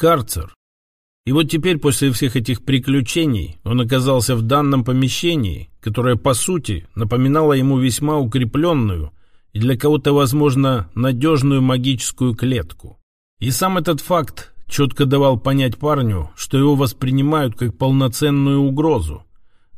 Карцер. И вот теперь, после всех этих приключений, он оказался в данном помещении, которое, по сути, напоминало ему весьма укрепленную и для кого-то, возможно, надежную магическую клетку. И сам этот факт четко давал понять парню, что его воспринимают как полноценную угрозу.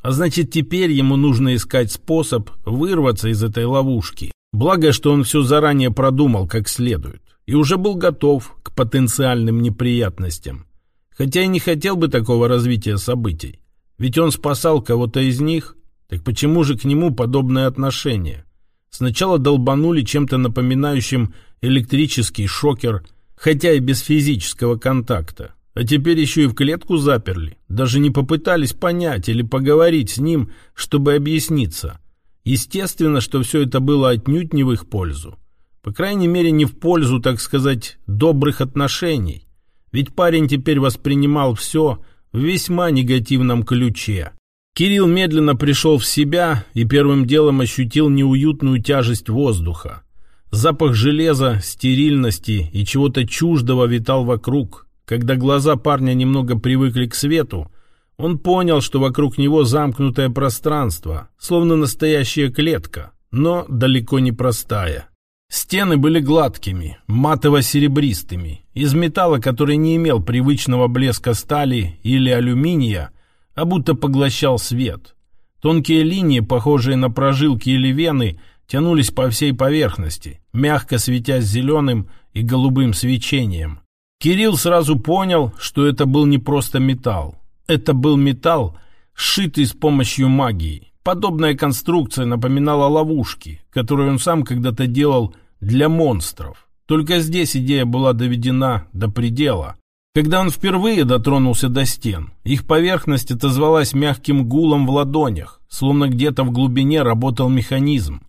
А значит, теперь ему нужно искать способ вырваться из этой ловушки. Благо, что он все заранее продумал как следует и уже был готов к потенциальным неприятностям. Хотя и не хотел бы такого развития событий. Ведь он спасал кого-то из них, так почему же к нему подобное отношение? Сначала долбанули чем-то напоминающим электрический шокер, хотя и без физического контакта. А теперь еще и в клетку заперли. Даже не попытались понять или поговорить с ним, чтобы объясниться. Естественно, что все это было отнюдь не в их пользу. По крайней мере, не в пользу, так сказать, добрых отношений. Ведь парень теперь воспринимал все в весьма негативном ключе. Кирилл медленно пришел в себя и первым делом ощутил неуютную тяжесть воздуха. Запах железа, стерильности и чего-то чуждого витал вокруг. Когда глаза парня немного привыкли к свету, он понял, что вокруг него замкнутое пространство, словно настоящая клетка, но далеко не простая. Стены были гладкими, матово-серебристыми, из металла, который не имел привычного блеска стали или алюминия, а будто поглощал свет. Тонкие линии, похожие на прожилки или вены, тянулись по всей поверхности, мягко светясь зеленым и голубым свечением. Кирилл сразу понял, что это был не просто металл. Это был металл, сшитый с помощью магии. Подобная конструкция напоминала ловушки, которые он сам когда-то делал для монстров. Только здесь идея была доведена до предела. Когда он впервые дотронулся до стен, их поверхность отозвалась мягким гулом в ладонях, словно где-то в глубине работал механизм.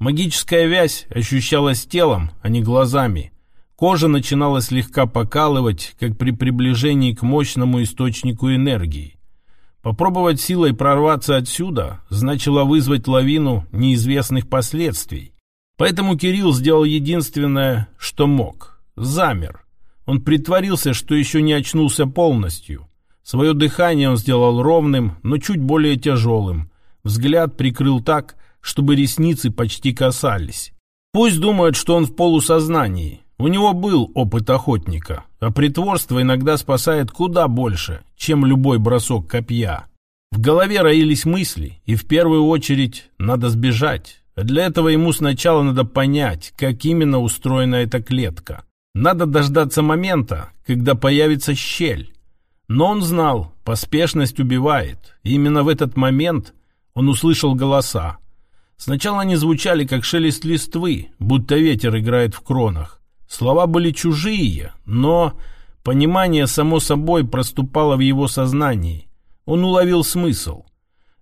Магическая вязь ощущалась телом, а не глазами. Кожа начинала слегка покалывать, как при приближении к мощному источнику энергии. Попробовать силой прорваться отсюда значило вызвать лавину неизвестных последствий. Поэтому Кирилл сделал единственное, что мог. Замер. Он притворился, что еще не очнулся полностью. Свое дыхание он сделал ровным, но чуть более тяжелым. Взгляд прикрыл так, чтобы ресницы почти касались. Пусть думают, что он в полусознании. У него был опыт охотника, а притворство иногда спасает куда больше, чем любой бросок копья. В голове роились мысли, и в первую очередь надо сбежать. Для этого ему сначала надо понять, как именно устроена эта клетка. Надо дождаться момента, когда появится щель. Но он знал, поспешность убивает. И именно в этот момент он услышал голоса. Сначала они звучали, как шелест листвы, будто ветер играет в кронах. Слова были чужие, но понимание само собой проступало в его сознании. Он уловил смысл.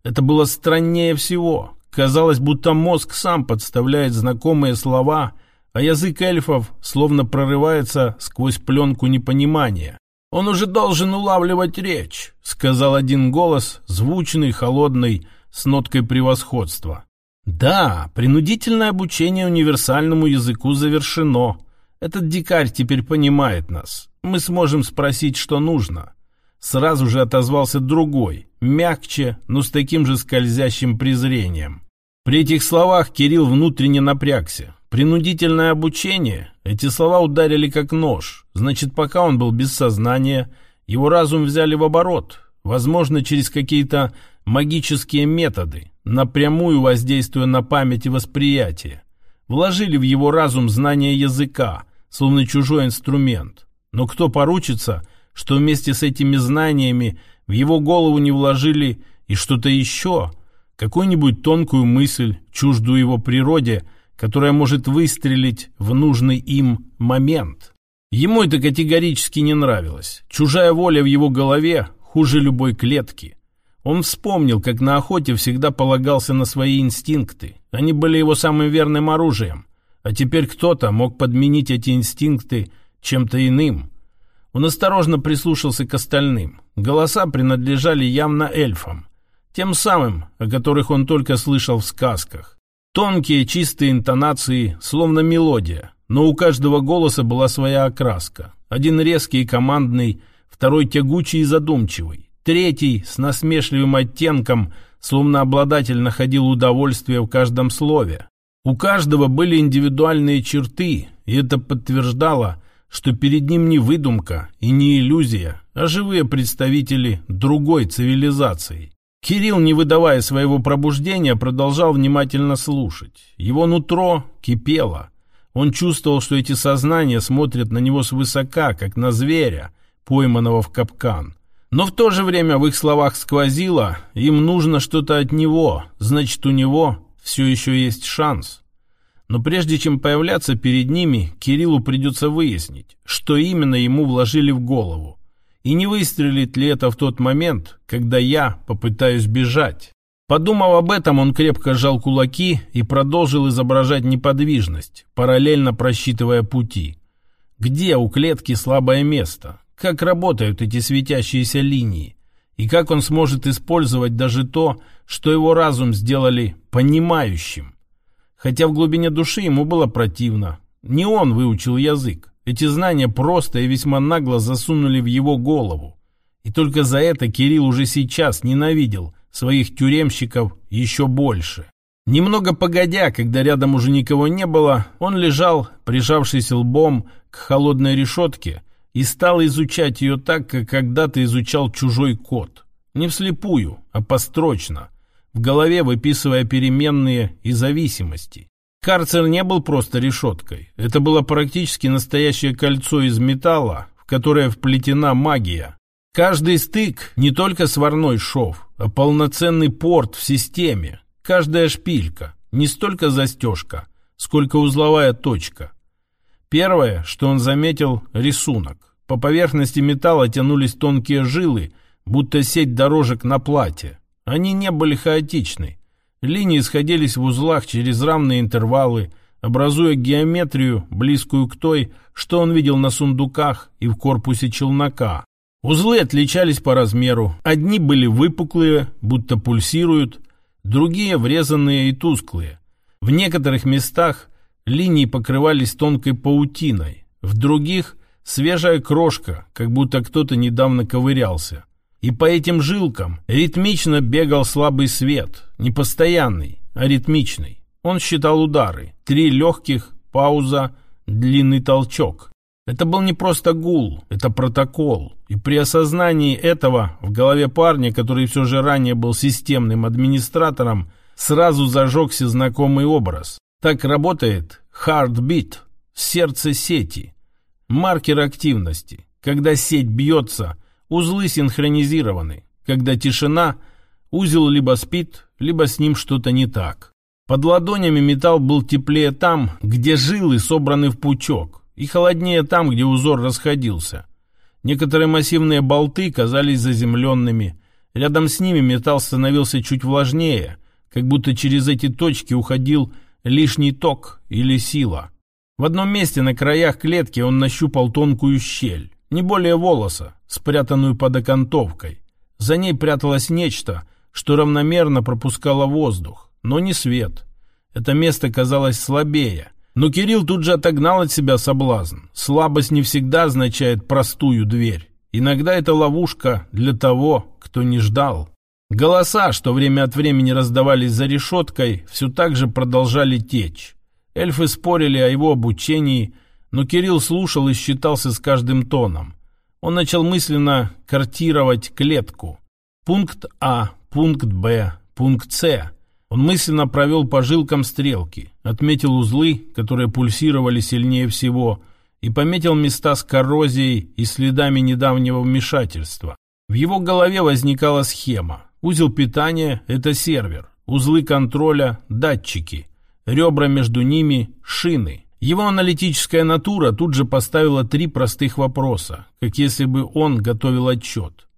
Это было страннее всего. Казалось, будто мозг сам подставляет знакомые слова, а язык эльфов словно прорывается сквозь пленку непонимания. «Он уже должен улавливать речь», — сказал один голос, звучный, холодный, с ноткой превосходства. «Да, принудительное обучение универсальному языку завершено», этот дикарь теперь понимает нас. Мы сможем спросить, что нужно. Сразу же отозвался другой, мягче, но с таким же скользящим презрением. При этих словах Кирилл внутренне напрягся. Принудительное обучение? Эти слова ударили как нож. Значит, пока он был без сознания, его разум взяли в оборот. Возможно, через какие-то магические методы, напрямую воздействуя на память и восприятие. Вложили в его разум знание языка, словно чужой инструмент. Но кто поручится, что вместе с этими знаниями в его голову не вложили и что-то еще, какую-нибудь тонкую мысль, чуждую его природе, которая может выстрелить в нужный им момент. Ему это категорически не нравилось. Чужая воля в его голове хуже любой клетки. Он вспомнил, как на охоте всегда полагался на свои инстинкты. Они были его самым верным оружием. А теперь кто-то мог подменить эти инстинкты чем-то иным. Он осторожно прислушался к остальным. Голоса принадлежали явно эльфам. Тем самым, о которых он только слышал в сказках. Тонкие, чистые интонации, словно мелодия. Но у каждого голоса была своя окраска. Один резкий и командный, второй тягучий и задумчивый, третий с насмешливым оттенком, словно обладатель находил удовольствие в каждом слове. У каждого были индивидуальные черты, и это подтверждало, что перед ним не выдумка и не иллюзия, а живые представители другой цивилизации. Кирилл, не выдавая своего пробуждения, продолжал внимательно слушать. Его нутро кипело. Он чувствовал, что эти сознания смотрят на него свысока, как на зверя, пойманного в капкан. Но в то же время в их словах сквозило, им нужно что-то от него, значит, у него все еще есть шанс. Но прежде чем появляться перед ними, Кириллу придется выяснить, что именно ему вложили в голову. И не выстрелит ли это в тот момент, когда я попытаюсь бежать? Подумав об этом, он крепко сжал кулаки и продолжил изображать неподвижность, параллельно просчитывая пути. Где у клетки слабое место? Как работают эти светящиеся линии? И как он сможет использовать даже то, что его разум сделали понимающим? Хотя в глубине души ему было противно. Не он выучил язык. Эти знания просто и весьма нагло засунули в его голову. И только за это Кирилл уже сейчас ненавидел своих тюремщиков еще больше. Немного погодя, когда рядом уже никого не было, он лежал, прижавшись лбом к холодной решетке, и стал изучать ее так, как когда-то изучал чужой код. Не вслепую, а построчно – в голове выписывая переменные и зависимости. Карцер не был просто решеткой. Это было практически настоящее кольцо из металла, в которое вплетена магия. Каждый стык не только сварной шов, а полноценный порт в системе. Каждая шпилька, не столько застежка, сколько узловая точка. Первое, что он заметил – рисунок. По поверхности металла тянулись тонкие жилы, будто сеть дорожек на платье. Они не были хаотичны. Линии сходились в узлах через равные интервалы, образуя геометрию, близкую к той, что он видел на сундуках и в корпусе челнока. Узлы отличались по размеру. Одни были выпуклые, будто пульсируют, другие врезанные и тусклые. В некоторых местах линии покрывались тонкой паутиной, в других – свежая крошка, как будто кто-то недавно ковырялся. И по этим жилкам ритмично бегал слабый свет, не постоянный, а ритмичный. Он считал удары. Три легких, пауза, длинный толчок. Это был не просто гул, это протокол. И при осознании этого в голове парня, который все же ранее был системным администратором, сразу зажегся знакомый образ. Так работает heartbeat, сердце сети, маркер активности. Когда сеть бьется – Узлы синхронизированы. Когда тишина, узел либо спит, либо с ним что-то не так. Под ладонями металл был теплее там, где жилы собраны в пучок, и холоднее там, где узор расходился. Некоторые массивные болты казались заземленными. Рядом с ними металл становился чуть влажнее, как будто через эти точки уходил лишний ток или сила. В одном месте на краях клетки он нащупал тонкую щель не более волоса, спрятанную под окантовкой. За ней пряталось нечто, что равномерно пропускало воздух, но не свет. Это место казалось слабее. Но Кирилл тут же отогнал от себя соблазн. Слабость не всегда означает простую дверь. Иногда это ловушка для того, кто не ждал. Голоса, что время от времени раздавались за решеткой, все так же продолжали течь. Эльфы спорили о его обучении, но Кирилл слушал и считался с каждым тоном. Он начал мысленно картировать клетку. Пункт А, пункт Б, пункт С. Он мысленно провел по жилкам стрелки, отметил узлы, которые пульсировали сильнее всего, и пометил места с коррозией и следами недавнего вмешательства. В его голове возникала схема. Узел питания – это сервер, узлы контроля – датчики, ребра между ними – шины – его аналитическая натура тут же поставила три простых вопроса, как если бы он готовил отчет.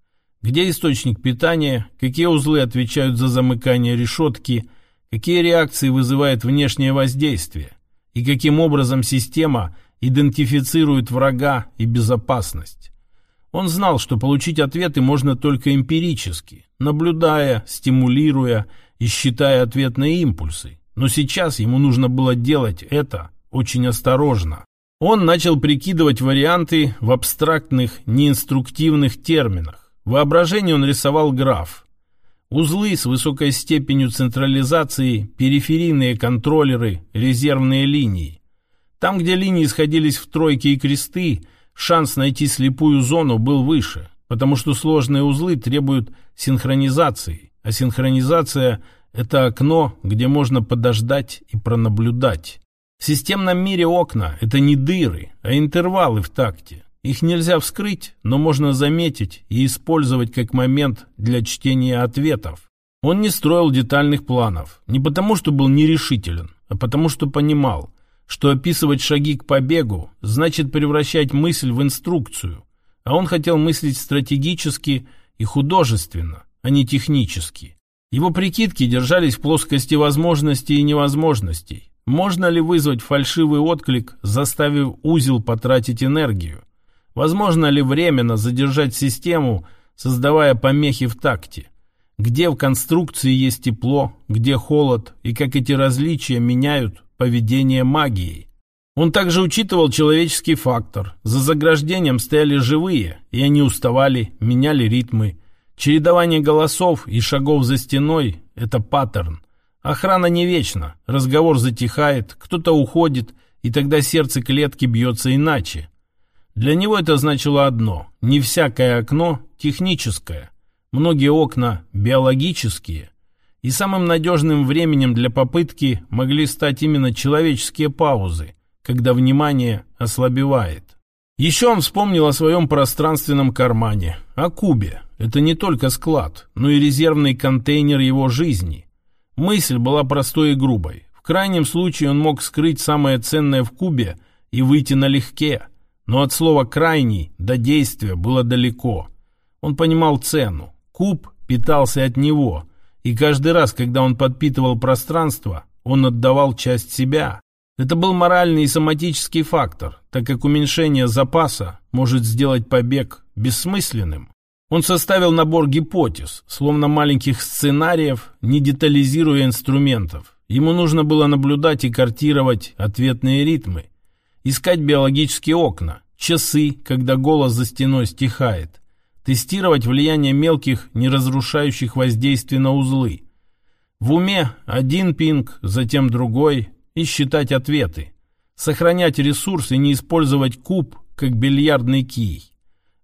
Где источник питания, какие узлы отвечают за замыкание решетки, какие реакции вызывает внешнее воздействие, и каким образом система идентифицирует врага и безопасность. Он знал, что получить ответы можно только эмпирически, наблюдая, стимулируя и считая ответные импульсы. Но сейчас ему нужно было делать это очень осторожно. Он начал прикидывать варианты в абстрактных, неинструктивных терминах. В воображении он рисовал граф. Узлы с высокой степенью централизации, периферийные контроллеры, резервные линии. Там, где линии сходились в тройки и кресты, шанс найти слепую зону был выше, потому что сложные узлы требуют синхронизации, а синхронизация – это окно, где можно подождать и пронаблюдать. В системном мире окна – это не дыры, а интервалы в такте. Их нельзя вскрыть, но можно заметить и использовать как момент для чтения ответов. Он не строил детальных планов, не потому что был нерешителен, а потому что понимал – что описывать шаги к побегу значит превращать мысль в инструкцию, а он хотел мыслить стратегически и художественно, а не технически. Его прикидки держались в плоскости возможностей и невозможностей. Можно ли вызвать фальшивый отклик, заставив узел потратить энергию? Возможно ли временно задержать систему, создавая помехи в такте? Где в конструкции есть тепло, где холод, и как эти различия меняют поведение магией. Он также учитывал человеческий фактор. За заграждением стояли живые, и они уставали, меняли ритмы. Чередование голосов и шагов за стеной – это паттерн. Охрана не вечна, разговор затихает, кто-то уходит, и тогда сердце клетки бьется иначе. Для него это значило одно – не всякое окно техническое. Многие окна биологические. И самым надежным временем для попытки могли стать именно человеческие паузы, когда внимание ослабевает. Еще он вспомнил о своем пространственном кармане, о кубе. Это не только склад, но и резервный контейнер его жизни. Мысль была простой и грубой. В крайнем случае он мог скрыть самое ценное в кубе и выйти налегке. Но от слова «крайний» до действия было далеко. Он понимал цену. Куб питался от него – и каждый раз, когда он подпитывал пространство, он отдавал часть себя. Это был моральный и соматический фактор, так как уменьшение запаса может сделать побег бессмысленным. Он составил набор гипотез, словно маленьких сценариев, не детализируя инструментов. Ему нужно было наблюдать и картировать ответные ритмы, искать биологические окна, часы, когда голос за стеной стихает, тестировать влияние мелких, неразрушающих воздействий на узлы. В уме один пинг, затем другой, и считать ответы. Сохранять ресурс и не использовать куб, как бильярдный кий.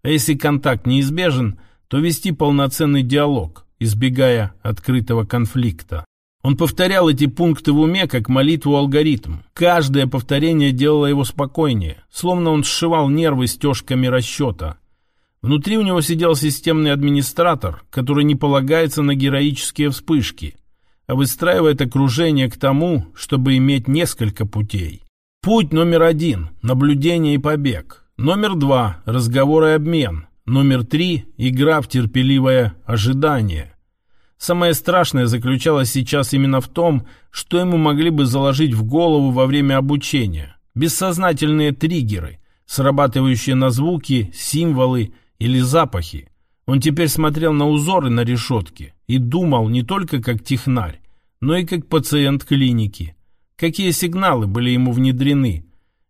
А если контакт неизбежен, то вести полноценный диалог, избегая открытого конфликта. Он повторял эти пункты в уме, как молитву-алгоритм. Каждое повторение делало его спокойнее, словно он сшивал нервы стежками расчета – Внутри у него сидел системный администратор, который не полагается на героические вспышки, а выстраивает окружение к тому, чтобы иметь несколько путей. Путь номер один – наблюдение и побег. Номер два – разговор и обмен. Номер три – игра в терпеливое ожидание. Самое страшное заключалось сейчас именно в том, что ему могли бы заложить в голову во время обучения. Бессознательные триггеры, срабатывающие на звуки, символы – или запахи. Он теперь смотрел на узоры на решетке и думал не только как технарь, но и как пациент клиники. Какие сигналы были ему внедрены?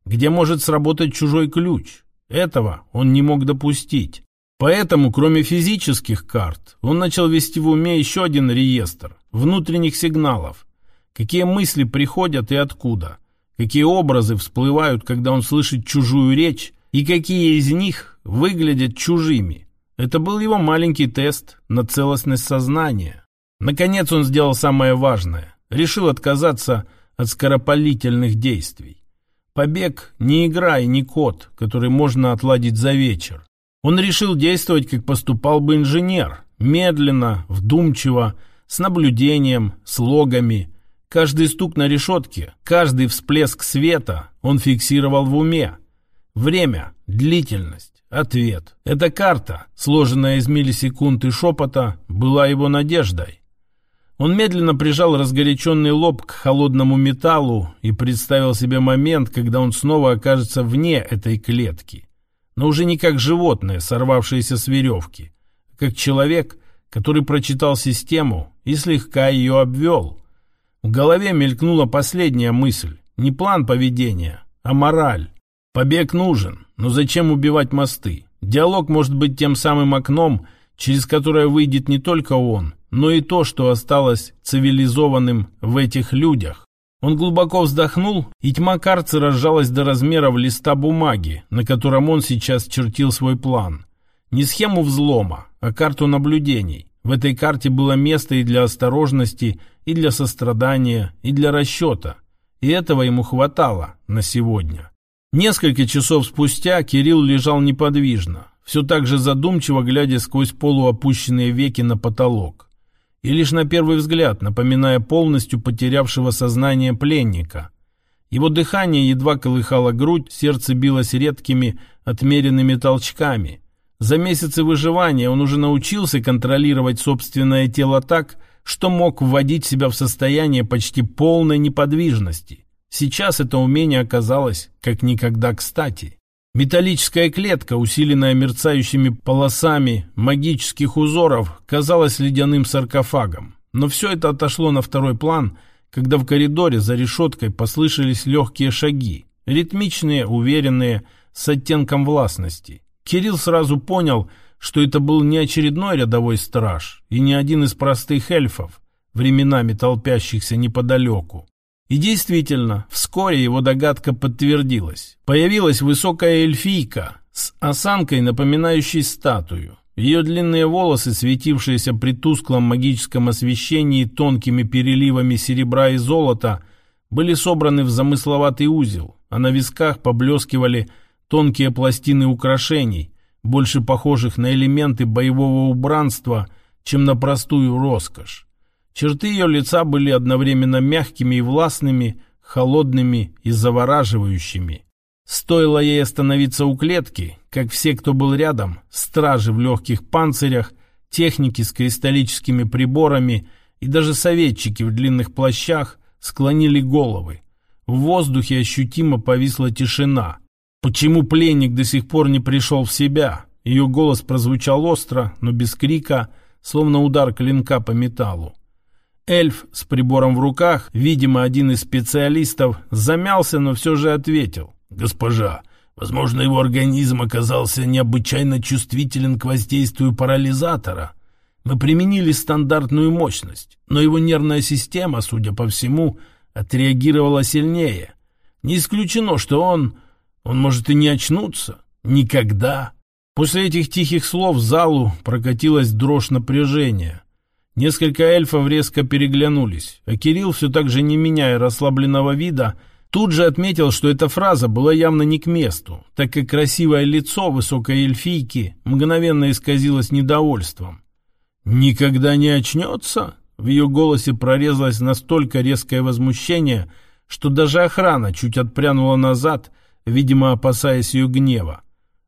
Где может сработать чужой ключ? Этого он не мог допустить. Поэтому, кроме физических карт, он начал вести в уме еще один реестр внутренних сигналов. Какие мысли приходят и откуда? Какие образы всплывают, когда он слышит чужую речь? И какие из них выглядят чужими. Это был его маленький тест на целостность сознания. Наконец он сделал самое важное. Решил отказаться от скоропалительных действий. Побег не игра и не код, который можно отладить за вечер. Он решил действовать, как поступал бы инженер. Медленно, вдумчиво, с наблюдением, с логами. Каждый стук на решетке, каждый всплеск света он фиксировал в уме. Время, длительность, Ответ. Эта карта, сложенная из миллисекунд и шепота, была его надеждой. Он медленно прижал разгоряченный лоб к холодному металлу и представил себе момент, когда он снова окажется вне этой клетки. Но уже не как животное, сорвавшееся с веревки, а как человек, который прочитал систему и слегка ее обвел. В голове мелькнула последняя мысль. Не план поведения, а мораль. Побег нужен, но зачем убивать мосты? Диалог может быть тем самым окном, через которое выйдет не только он, но и то, что осталось цивилизованным в этих людях. Он глубоко вздохнул, и тьма карцера сжалась до размеров листа бумаги, на котором он сейчас чертил свой план. Не схему взлома, а карту наблюдений. В этой карте было место и для осторожности, и для сострадания, и для расчета. И этого ему хватало на сегодня. Несколько часов спустя Кирилл лежал неподвижно, все так же задумчиво глядя сквозь полуопущенные веки на потолок. И лишь на первый взгляд, напоминая полностью потерявшего сознание пленника. Его дыхание едва колыхало грудь, сердце билось редкими, отмеренными толчками. За месяцы выживания он уже научился контролировать собственное тело так, что мог вводить себя в состояние почти полной неподвижности. Сейчас это умение оказалось как никогда кстати. Металлическая клетка, усиленная мерцающими полосами магических узоров, казалась ледяным саркофагом. Но все это отошло на второй план, когда в коридоре за решеткой послышались легкие шаги, ритмичные, уверенные, с оттенком властности. Кирилл сразу понял, что это был не очередной рядовой страж и не один из простых эльфов, временами толпящихся неподалеку. И действительно, вскоре его догадка подтвердилась. Появилась высокая эльфийка с осанкой, напоминающей статую. Ее длинные волосы, светившиеся при тусклом магическом освещении тонкими переливами серебра и золота, были собраны в замысловатый узел, а на висках поблескивали тонкие пластины украшений, больше похожих на элементы боевого убранства, чем на простую роскошь. Черты ее лица были одновременно мягкими и властными, холодными и завораживающими. Стоило ей остановиться у клетки, как все, кто был рядом, стражи в легких панцирях, техники с кристаллическими приборами и даже советчики в длинных плащах склонили головы. В воздухе ощутимо повисла тишина. Почему пленник до сих пор не пришел в себя? Ее голос прозвучал остро, но без крика, словно удар клинка по металлу. Эльф с прибором в руках, видимо, один из специалистов, замялся, но все же ответил. «Госпожа, возможно, его организм оказался необычайно чувствителен к воздействию парализатора. Мы применили стандартную мощность, но его нервная система, судя по всему, отреагировала сильнее. Не исключено, что он... он может и не очнуться. Никогда». После этих тихих слов в залу прокатилась дрожь напряжения – Несколько эльфов резко переглянулись, а Кирилл, все так же не меняя расслабленного вида, тут же отметил, что эта фраза была явно не к месту, так как красивое лицо высокой эльфийки мгновенно исказилось недовольством. «Никогда не очнется?» В ее голосе прорезалось настолько резкое возмущение, что даже охрана чуть отпрянула назад, видимо, опасаясь ее гнева.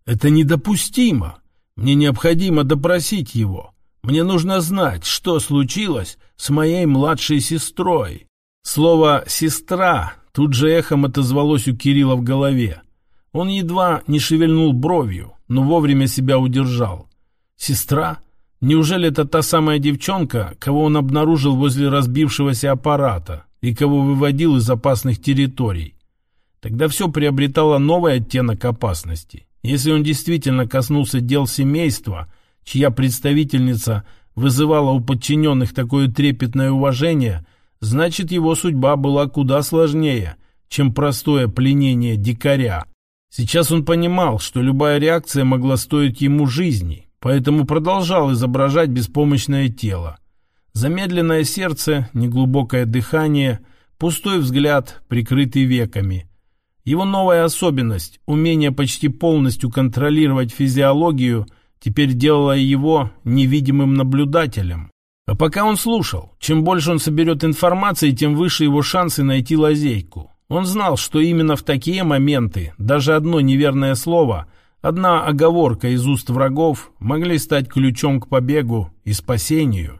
«Это недопустимо! Мне необходимо допросить его!» Мне нужно знать, что случилось с моей младшей сестрой. Слово «сестра» тут же эхом отозвалось у Кирилла в голове. Он едва не шевельнул бровью, но вовремя себя удержал. «Сестра? Неужели это та самая девчонка, кого он обнаружил возле разбившегося аппарата и кого выводил из опасных территорий?» Тогда все приобретало новый оттенок опасности. Если он действительно коснулся дел семейства – чья представительница вызывала у подчиненных такое трепетное уважение, значит его судьба была куда сложнее, чем простое пленение дикаря. Сейчас он понимал, что любая реакция могла стоить ему жизни, поэтому продолжал изображать беспомощное тело. Замедленное сердце, неглубокое дыхание, пустой взгляд, прикрытый веками. Его новая особенность – умение почти полностью контролировать физиологию – теперь делала его невидимым наблюдателем. А пока он слушал, чем больше он соберет информации, тем выше его шансы найти лазейку. Он знал, что именно в такие моменты даже одно неверное слово, одна оговорка из уст врагов могли стать ключом к побегу и спасению.